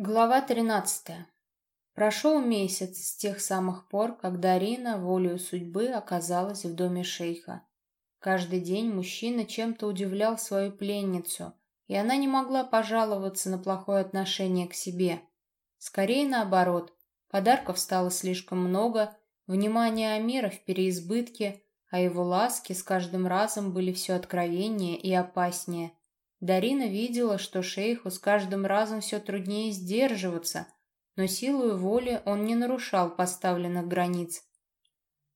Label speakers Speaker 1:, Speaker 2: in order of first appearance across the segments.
Speaker 1: Глава 13. Прошел месяц с тех самых пор, когда Рина волею судьбы оказалась в доме шейха. Каждый день мужчина чем-то удивлял свою пленницу, и она не могла пожаловаться на плохое отношение к себе. Скорее наоборот, подарков стало слишком много, внимания Амира в переизбытке, а его ласки с каждым разом были все откровеннее и опаснее – Дарина видела, что шейху с каждым разом все труднее сдерживаться, но силою воли он не нарушал поставленных границ.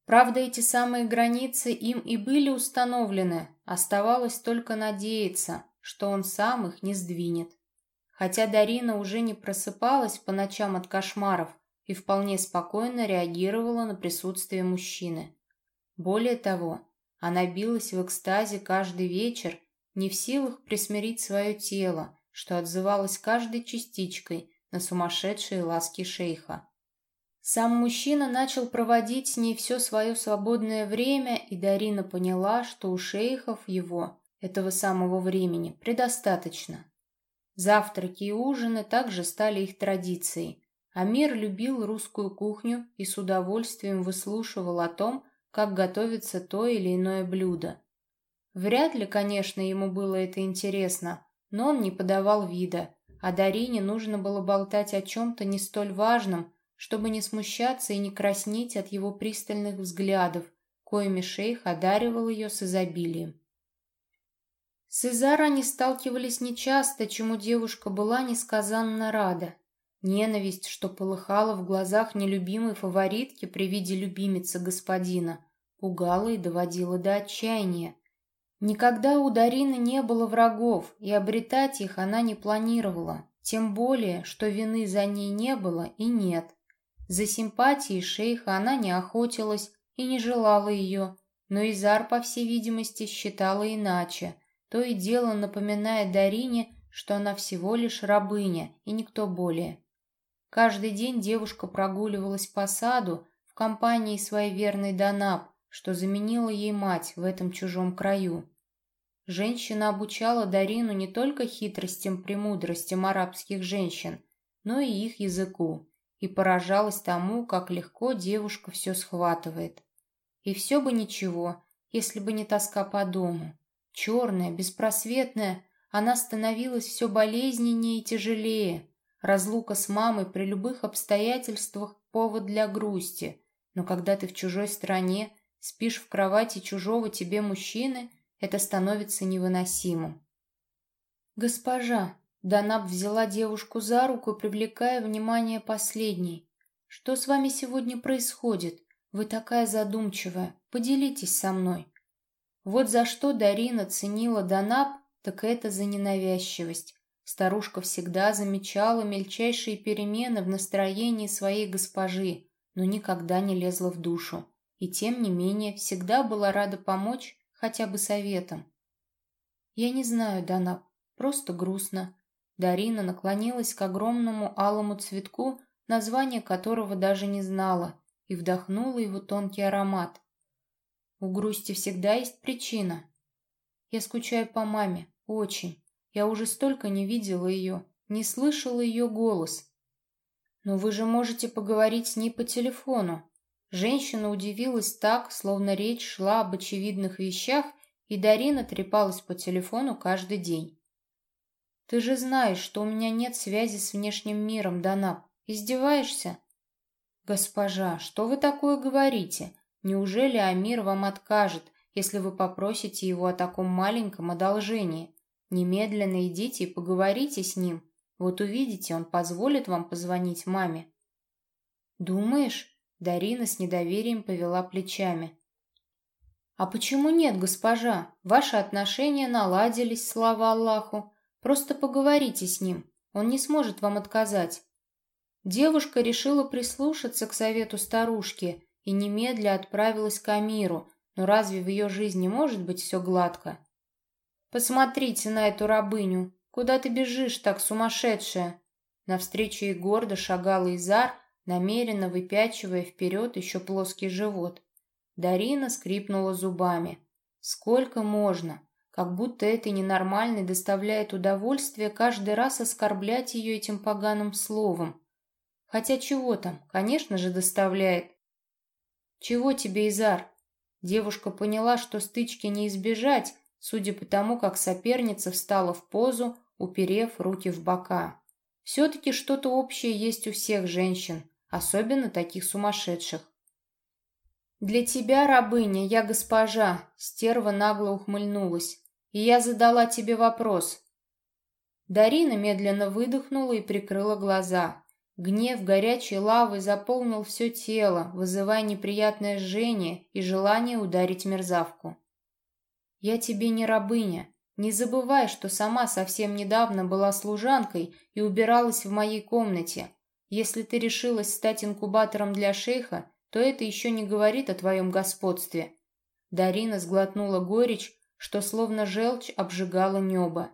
Speaker 1: Правда, эти самые границы им и были установлены, оставалось только надеяться, что он сам их не сдвинет. Хотя Дарина уже не просыпалась по ночам от кошмаров и вполне спокойно реагировала на присутствие мужчины. Более того, она билась в экстазе каждый вечер не в силах присмирить свое тело, что отзывалось каждой частичкой на сумасшедшие ласки шейха. Сам мужчина начал проводить с ней все свое свободное время, и Дарина поняла, что у шейхов его, этого самого времени, предостаточно. Завтраки и ужины также стали их традицией. Амир любил русскую кухню и с удовольствием выслушивал о том, как готовится то или иное блюдо. Вряд ли, конечно, ему было это интересно, но он не подавал вида, а Дарине нужно было болтать о чем-то не столь важном, чтобы не смущаться и не краснеть от его пристальных взглядов, коими шейх одаривал ее с изобилием. С Изара они сталкивались нечасто, чему девушка была несказанно рада. Ненависть, что полыхала в глазах нелюбимой фаворитки при виде любимицы господина, пугала и доводила до отчаяния. Никогда у Дарины не было врагов, и обретать их она не планировала, тем более, что вины за ней не было и нет. За симпатией шейха она не охотилась и не желала ее, но Изар, по всей видимости, считала иначе, то и дело напоминая Дарине, что она всего лишь рабыня и никто более. Каждый день девушка прогуливалась по саду в компании своей верной Данаб, что заменила ей мать в этом чужом краю. Женщина обучала Дарину не только хитростям, премудростям арабских женщин, но и их языку, и поражалась тому, как легко девушка все схватывает. И все бы ничего, если бы не тоска по дому. Черная, беспросветная, она становилась все болезненнее и тяжелее. Разлука с мамой при любых обстоятельствах – повод для грусти. Но когда ты в чужой стране, спишь в кровати чужого тебе мужчины – это становится невыносимым. «Госпожа!» Данаб взяла девушку за руку, привлекая внимание последней. «Что с вами сегодня происходит? Вы такая задумчивая. Поделитесь со мной». Вот за что Дарина ценила Данаб, так это за ненавязчивость. Старушка всегда замечала мельчайшие перемены в настроении своей госпожи, но никогда не лезла в душу. И тем не менее всегда была рада помочь хотя бы советом. Я не знаю, Дана, просто грустно. Дарина наклонилась к огромному алому цветку, название которого даже не знала, и вдохнула его тонкий аромат. У грусти всегда есть причина. Я скучаю по маме, очень. Я уже столько не видела ее, не слышала ее голос. Но вы же можете поговорить с ней по телефону. Женщина удивилась так, словно речь шла об очевидных вещах, и Дарина трепалась по телефону каждый день. «Ты же знаешь, что у меня нет связи с внешним миром, Данаб. Издеваешься?» «Госпожа, что вы такое говорите? Неужели Амир вам откажет, если вы попросите его о таком маленьком одолжении? Немедленно идите и поговорите с ним. Вот увидите, он позволит вам позвонить маме». «Думаешь?» Дарина с недоверием повела плечами. «А почему нет, госпожа? Ваши отношения наладились, слава Аллаху. Просто поговорите с ним, он не сможет вам отказать». Девушка решила прислушаться к совету старушки и немедля отправилась к Амиру, но разве в ее жизни может быть все гладко? «Посмотрите на эту рабыню! Куда ты бежишь, так сумасшедшая?» Навстречу ей гордо шагала Изар, намеренно выпячивая вперед еще плоский живот. Дарина скрипнула зубами. «Сколько можно? как будто этой ненормальной доставляет удовольствие каждый раз оскорблять ее этим поганым словом. Хотя чего там, конечно же, доставляет. «Чего тебе, Изар?» Девушка поняла, что стычки не избежать, судя по тому, как соперница встала в позу, уперев руки в бока. Все-таки что-то общее есть у всех женщин, особенно таких сумасшедших. «Для тебя, рабыня, я госпожа», — стерва нагло ухмыльнулась. «И я задала тебе вопрос». Дарина медленно выдохнула и прикрыла глаза. Гнев горячей лавы заполнил все тело, вызывая неприятное жжение и желание ударить мерзавку. «Я тебе не рабыня. Не забывай, что сама совсем недавно была служанкой и убиралась в моей комнате. Если ты решилась стать инкубатором для шейха, то это еще не говорит о твоем господстве. Дарина сглотнула горечь, что словно желчь обжигала небо.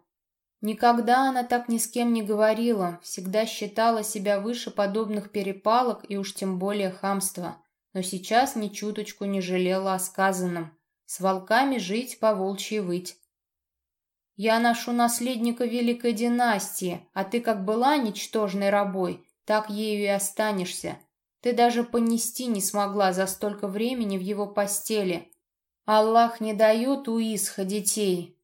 Speaker 1: Никогда она так ни с кем не говорила, всегда считала себя выше подобных перепалок и уж тем более хамства. Но сейчас ни чуточку не жалела о сказанном. С волками жить, по волчьи выть. «Я ношу наследника великой династии, а ты как была ничтожной рабой, так ею и останешься. Ты даже понести не смогла за столько времени в его постели. Аллах не дает у Исха детей.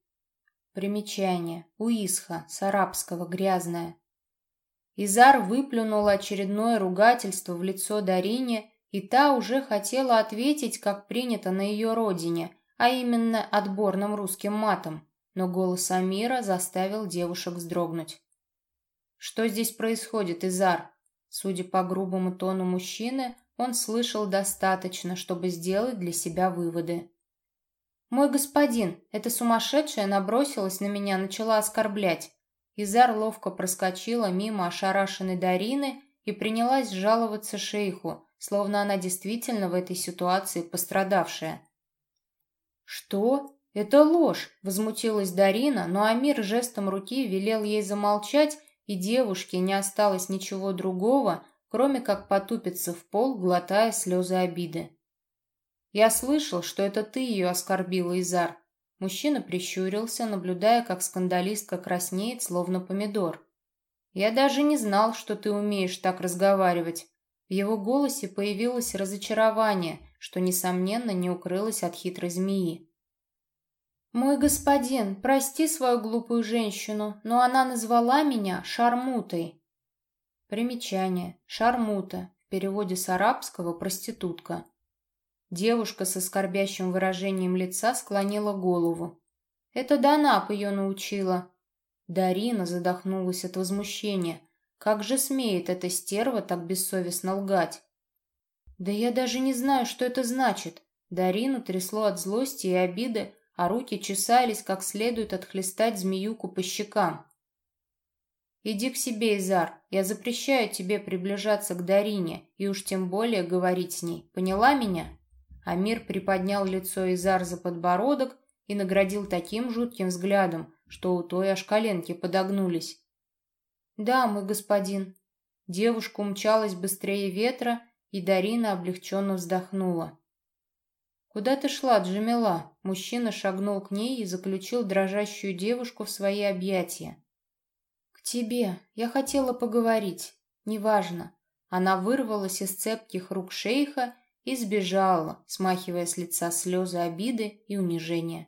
Speaker 1: Примечание. У Исха, с арабского, грязное. Изар выплюнула очередное ругательство в лицо Дарине, и та уже хотела ответить, как принято на ее родине, а именно отборным русским матом, но голос Амира заставил девушек вздрогнуть. «Что здесь происходит, Изар?» Судя по грубому тону мужчины, он слышал достаточно, чтобы сделать для себя выводы. «Мой господин, эта сумасшедшая набросилась на меня, начала оскорблять». Изар ловко проскочила мимо ошарашенной Дарины и принялась жаловаться шейху, словно она действительно в этой ситуации пострадавшая. «Что? Это ложь!» – возмутилась Дарина, но Амир жестом руки велел ей замолчать и девушке не осталось ничего другого, кроме как потупиться в пол, глотая слезы обиды. «Я слышал, что это ты ее оскорбила, Изар». Мужчина прищурился, наблюдая, как скандалистка краснеет, словно помидор. «Я даже не знал, что ты умеешь так разговаривать». В его голосе появилось разочарование, что, несомненно, не укрылось от хитрой змеи. «Мой господин, прости свою глупую женщину, но она назвала меня шармутой». Примечание. Шармута. В переводе с арабского «проститутка». Девушка со скорбящим выражением лица склонила голову. «Это Данап ее научила». Дарина задохнулась от возмущения. Как же смеет эта стерва так бессовестно лгать? «Да я даже не знаю, что это значит». Дарину трясло от злости и обиды, а руки чесались, как следует отхлестать змеюку по щекам. «Иди к себе, Изар, я запрещаю тебе приближаться к Дарине и уж тем более говорить с ней. Поняла меня?» Амир приподнял лицо Изар за подбородок и наградил таким жутким взглядом, что у той аж коленки подогнулись. «Да, мой господин». Девушка умчалась быстрее ветра, и Дарина облегченно вздохнула. «Куда ты шла, Джамила?» Мужчина шагнул к ней и заключил дрожащую девушку в свои объятия. «К тебе. Я хотела поговорить. Неважно». Она вырвалась из цепких рук шейха и сбежала, смахивая с лица слезы обиды и унижения.